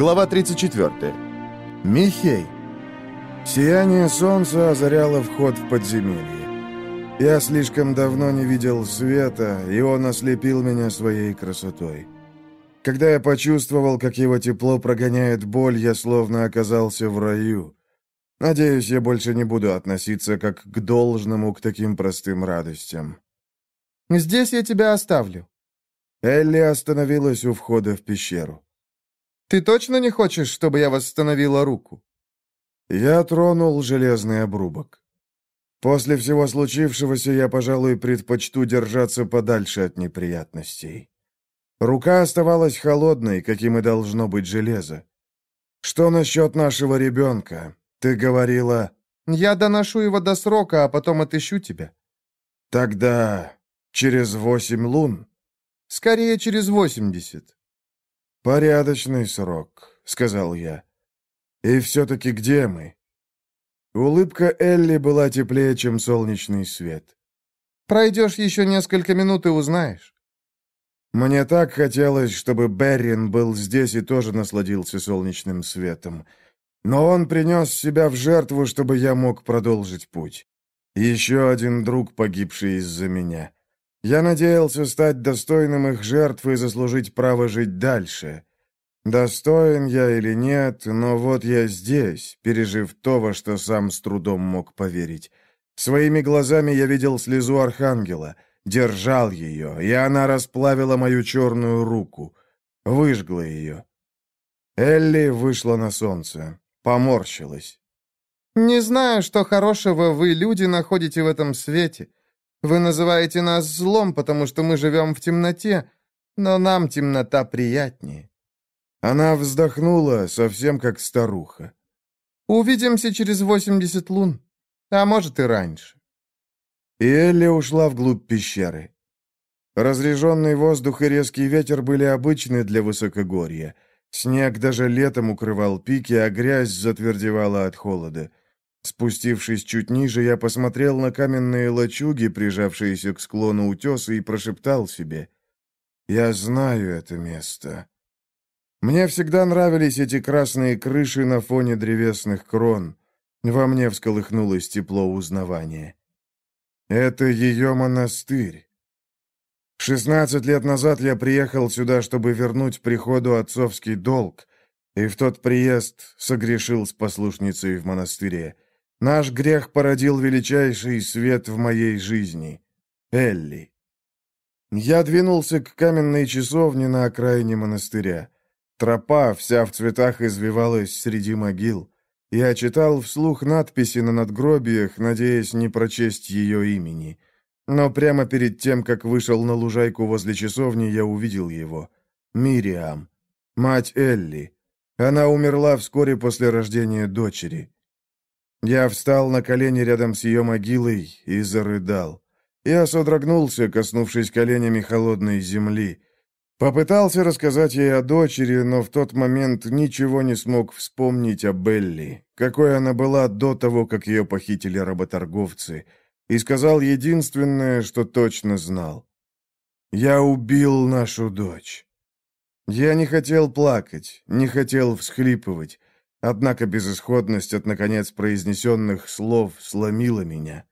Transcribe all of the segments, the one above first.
Глава 34. Михей. Сияние солнца озаряло вход в подземелье. Я слишком давно не видел света, и он ослепил меня своей красотой. Когда я почувствовал, как его тепло прогоняет боль, я словно оказался в раю. Надеюсь, я больше не буду относиться как к должному к таким простым радостям. «Здесь я тебя оставлю». Элли остановилась у входа в пещеру. Ты точно не хочешь, чтобы я восстановила руку?» Я тронул железный обрубок. После всего случившегося я, пожалуй, предпочту держаться подальше от неприятностей. Рука оставалась холодной, каким и должно быть железо. Что насчет нашего ребенка? Ты говорила... Я доношу его до срока, а потом отыщу тебя. Тогда через восемь лун? Скорее, через восемьдесят. «Порядочный срок», — сказал я. «И все-таки где мы?» Улыбка Элли была теплее, чем солнечный свет. «Пройдешь еще несколько минут и узнаешь». Мне так хотелось, чтобы Беррин был здесь и тоже насладился солнечным светом. Но он принес себя в жертву, чтобы я мог продолжить путь. Еще один друг, погибший из-за меня. Я надеялся стать достойным их жертв и заслужить право жить дальше. Достоин я или нет, но вот я здесь, пережив то, во что сам с трудом мог поверить. Своими глазами я видел слезу Архангела, держал ее, и она расплавила мою черную руку, выжгла ее. Элли вышла на солнце, поморщилась. «Не знаю, что хорошего вы, люди, находите в этом свете. Вы называете нас злом, потому что мы живем в темноте, но нам темнота приятнее». Она вздохнула, совсем как старуха. «Увидимся через восемьдесят лун, а может и раньше». И Элли ушла вглубь пещеры. Разреженный воздух и резкий ветер были обычны для высокогорья. Снег даже летом укрывал пики, а грязь затвердевала от холода. Спустившись чуть ниже, я посмотрел на каменные лачуги, прижавшиеся к склону утеса, и прошептал себе. «Я знаю это место». Мне всегда нравились эти красные крыши на фоне древесных крон. Во мне всколыхнулось тепло узнавания. Это ее монастырь. Шестнадцать лет назад я приехал сюда, чтобы вернуть приходу отцовский долг, и в тот приезд согрешил с послушницей в монастыре. Наш грех породил величайший свет в моей жизни. Элли. Я двинулся к каменной часовне на окраине монастыря. Тропа, вся в цветах, извивалась среди могил. Я читал вслух надписи на надгробиях, надеясь не прочесть ее имени. Но прямо перед тем, как вышел на лужайку возле часовни, я увидел его. Мириам. Мать Элли. Она умерла вскоре после рождения дочери. Я встал на колени рядом с ее могилой и зарыдал. Я содрогнулся, коснувшись коленями холодной земли. Попытался рассказать ей о дочери, но в тот момент ничего не смог вспомнить о Белли, какой она была до того, как ее похитили работорговцы, и сказал единственное, что точно знал. «Я убил нашу дочь». Я не хотел плакать, не хотел всхлипывать. Однако безысходность от, наконец, произнесенных слов сломила меня.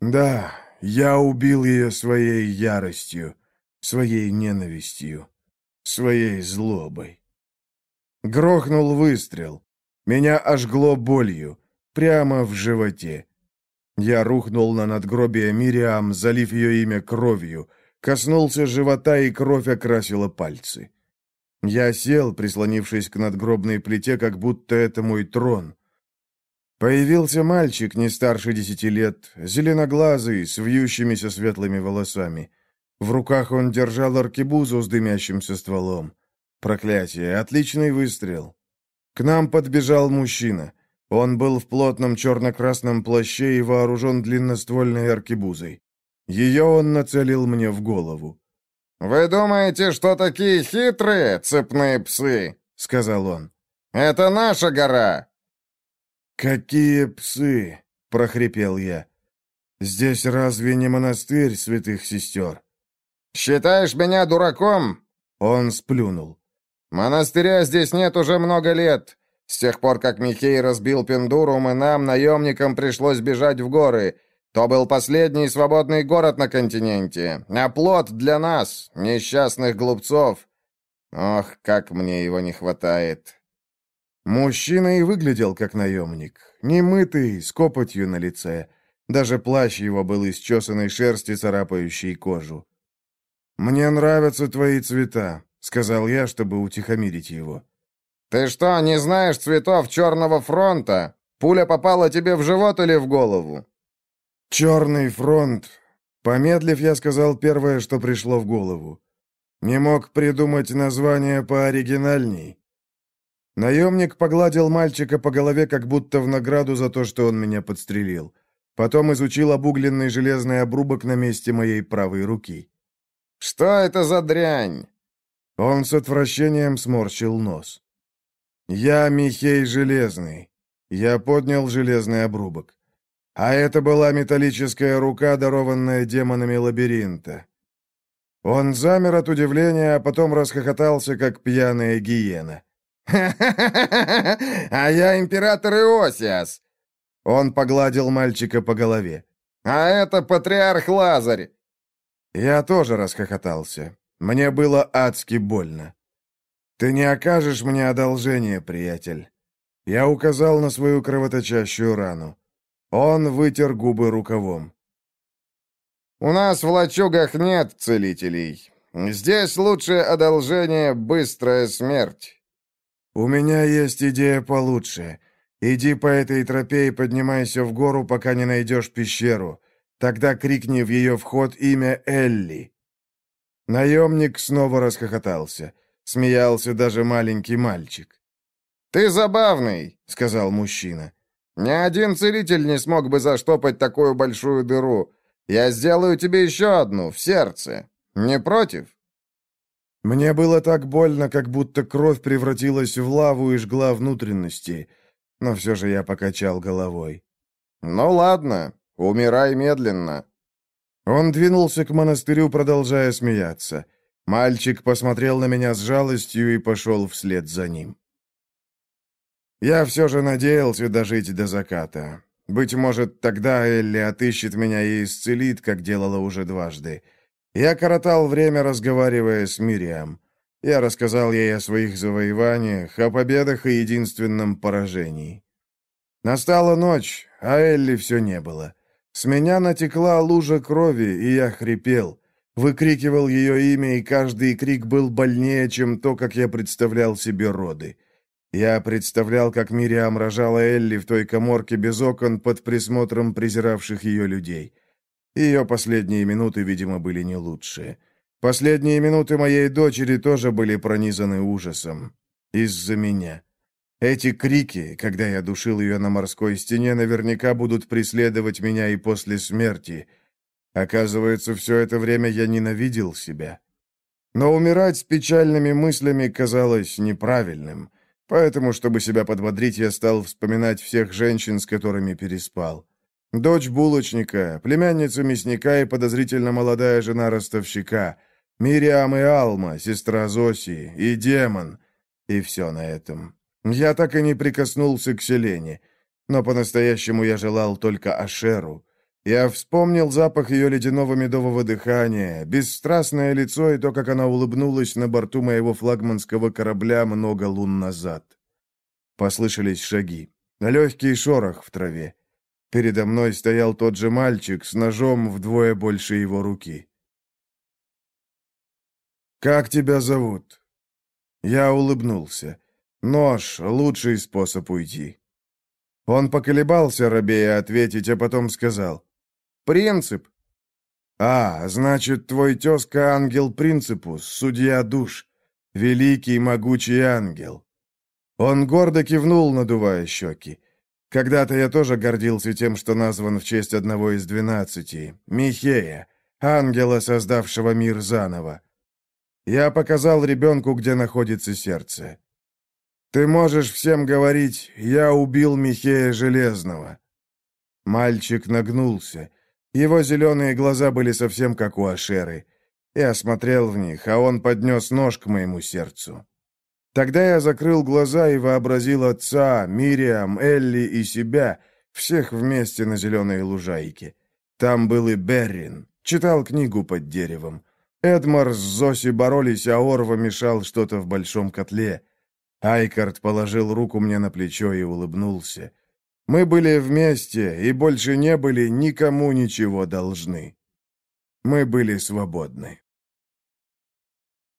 Да, я убил ее своей яростью, своей ненавистью, своей злобой. Грохнул выстрел. Меня ожгло болью, прямо в животе. Я рухнул на надгробие Мириам, залив ее имя кровью, коснулся живота, и кровь окрасила пальцы. Я сел, прислонившись к надгробной плите, как будто это мой трон. Появился мальчик не старше десяти лет, зеленоглазый, с вьющимися светлыми волосами. В руках он держал аркебузу с дымящимся стволом. Проклятие, отличный выстрел. К нам подбежал мужчина. Он был в плотном черно-красном плаще и вооружен длинноствольной аркебузой. Ее он нацелил мне в голову. «Вы думаете, что такие хитрые, цепные псы?» — сказал он. «Это наша гора!» «Какие псы!» — прохрипел я. «Здесь разве не монастырь святых сестер?» «Считаешь меня дураком?» Он сплюнул. Монастыря здесь нет уже много лет. С тех пор, как Михей разбил Пендурум, и нам, наемникам, пришлось бежать в горы. То был последний свободный город на континенте. А плод для нас, несчастных глупцов. Ох, как мне его не хватает. Мужчина и выглядел как наемник. Немытый, с копотью на лице. Даже плащ его был из чесанной шерсти, царапающей кожу. «Мне нравятся твои цвета», — сказал я, чтобы утихомирить его. «Ты что, не знаешь цветов Черного фронта? Пуля попала тебе в живот или в голову?» «Черный фронт». Помедлив, я сказал первое, что пришло в голову. Не мог придумать название пооригинальней. Наемник погладил мальчика по голове, как будто в награду за то, что он меня подстрелил. Потом изучил обугленный железный обрубок на месте моей правой руки. «Что это за дрянь?» Он с отвращением сморщил нос. «Я Михей Железный. Я поднял железный обрубок. А это была металлическая рука, дарованная демонами лабиринта». Он замер от удивления, а потом расхохотался, как пьяная гиена. А я император Иосиас!» Он погладил мальчика по голове. «А это патриарх Лазарь!» Я тоже расхохотался. Мне было адски больно. «Ты не окажешь мне одолжение, приятель». Я указал на свою кровоточащую рану. Он вытер губы рукавом. «У нас в лачугах нет целителей. Здесь лучшее одолжение — быстрая смерть». «У меня есть идея получше. Иди по этой тропе и поднимайся в гору, пока не найдешь пещеру. Тогда крикни в ее вход имя Элли». Наемник снова расхохотался. Смеялся даже маленький мальчик. «Ты забавный», — сказал мужчина. «Ни один целитель не смог бы заштопать такую большую дыру. Я сделаю тебе еще одну, в сердце. Не против?» Мне было так больно, как будто кровь превратилась в лаву и жгла внутренности, но все же я покачал головой. «Ну ладно, умирай медленно». Он двинулся к монастырю, продолжая смеяться. Мальчик посмотрел на меня с жалостью и пошел вслед за ним. Я все же надеялся дожить до заката. Быть может, тогда Элли отыщет меня и исцелит, как делала уже дважды. Я коротал время, разговаривая с Мириам. Я рассказал ей о своих завоеваниях, о победах и единственном поражении. Настала ночь, а Элли все не было. С меня натекла лужа крови, и я хрипел. Выкрикивал ее имя, и каждый крик был больнее, чем то, как я представлял себе роды. Я представлял, как Мириам рожала Элли в той коморке без окон под присмотром презиравших ее людей. Ее последние минуты, видимо, были не лучшие. Последние минуты моей дочери тоже были пронизаны ужасом. Из-за меня. Эти крики, когда я душил ее на морской стене, наверняка будут преследовать меня и после смерти. Оказывается, все это время я ненавидел себя. Но умирать с печальными мыслями казалось неправильным. Поэтому, чтобы себя подбодрить, я стал вспоминать всех женщин, с которыми переспал. Дочь булочника, племянница мясника и подозрительно молодая жена ростовщика, Мириам и Алма, сестра Зоси, и демон. И все на этом. Я так и не прикоснулся к Селене, но по-настоящему я желал только Ашеру. Я вспомнил запах ее ледяного медового дыхания, бесстрастное лицо и то, как она улыбнулась на борту моего флагманского корабля много лун назад. Послышались шаги, легкий шорох в траве. Передо мной стоял тот же мальчик с ножом вдвое больше его руки. «Как тебя зовут?» Я улыбнулся. «Нож — лучший способ уйти». Он поколебался, рабея ответить, а потом сказал. «Принцип». «А, значит, твой тезка ангел Принципус, судья душ, великий могучий ангел». Он гордо кивнул, надувая щеки. Когда-то я тоже гордился тем, что назван в честь одного из двенадцати, Михея, ангела, создавшего мир заново. Я показал ребенку, где находится сердце. Ты можешь всем говорить, я убил Михея Железного. Мальчик нагнулся. Его зеленые глаза были совсем как у Ашеры. Я смотрел в них, а он поднес нож к моему сердцу. Тогда я закрыл глаза и вообразил отца, Мириам, Элли и себя, всех вместе на зеленой лужайке. Там был и Беррин, читал книгу под деревом. Эдмар с Зоси боролись, а Орва мешал что-то в большом котле. Айкард положил руку мне на плечо и улыбнулся. Мы были вместе и больше не были никому ничего должны. Мы были свободны.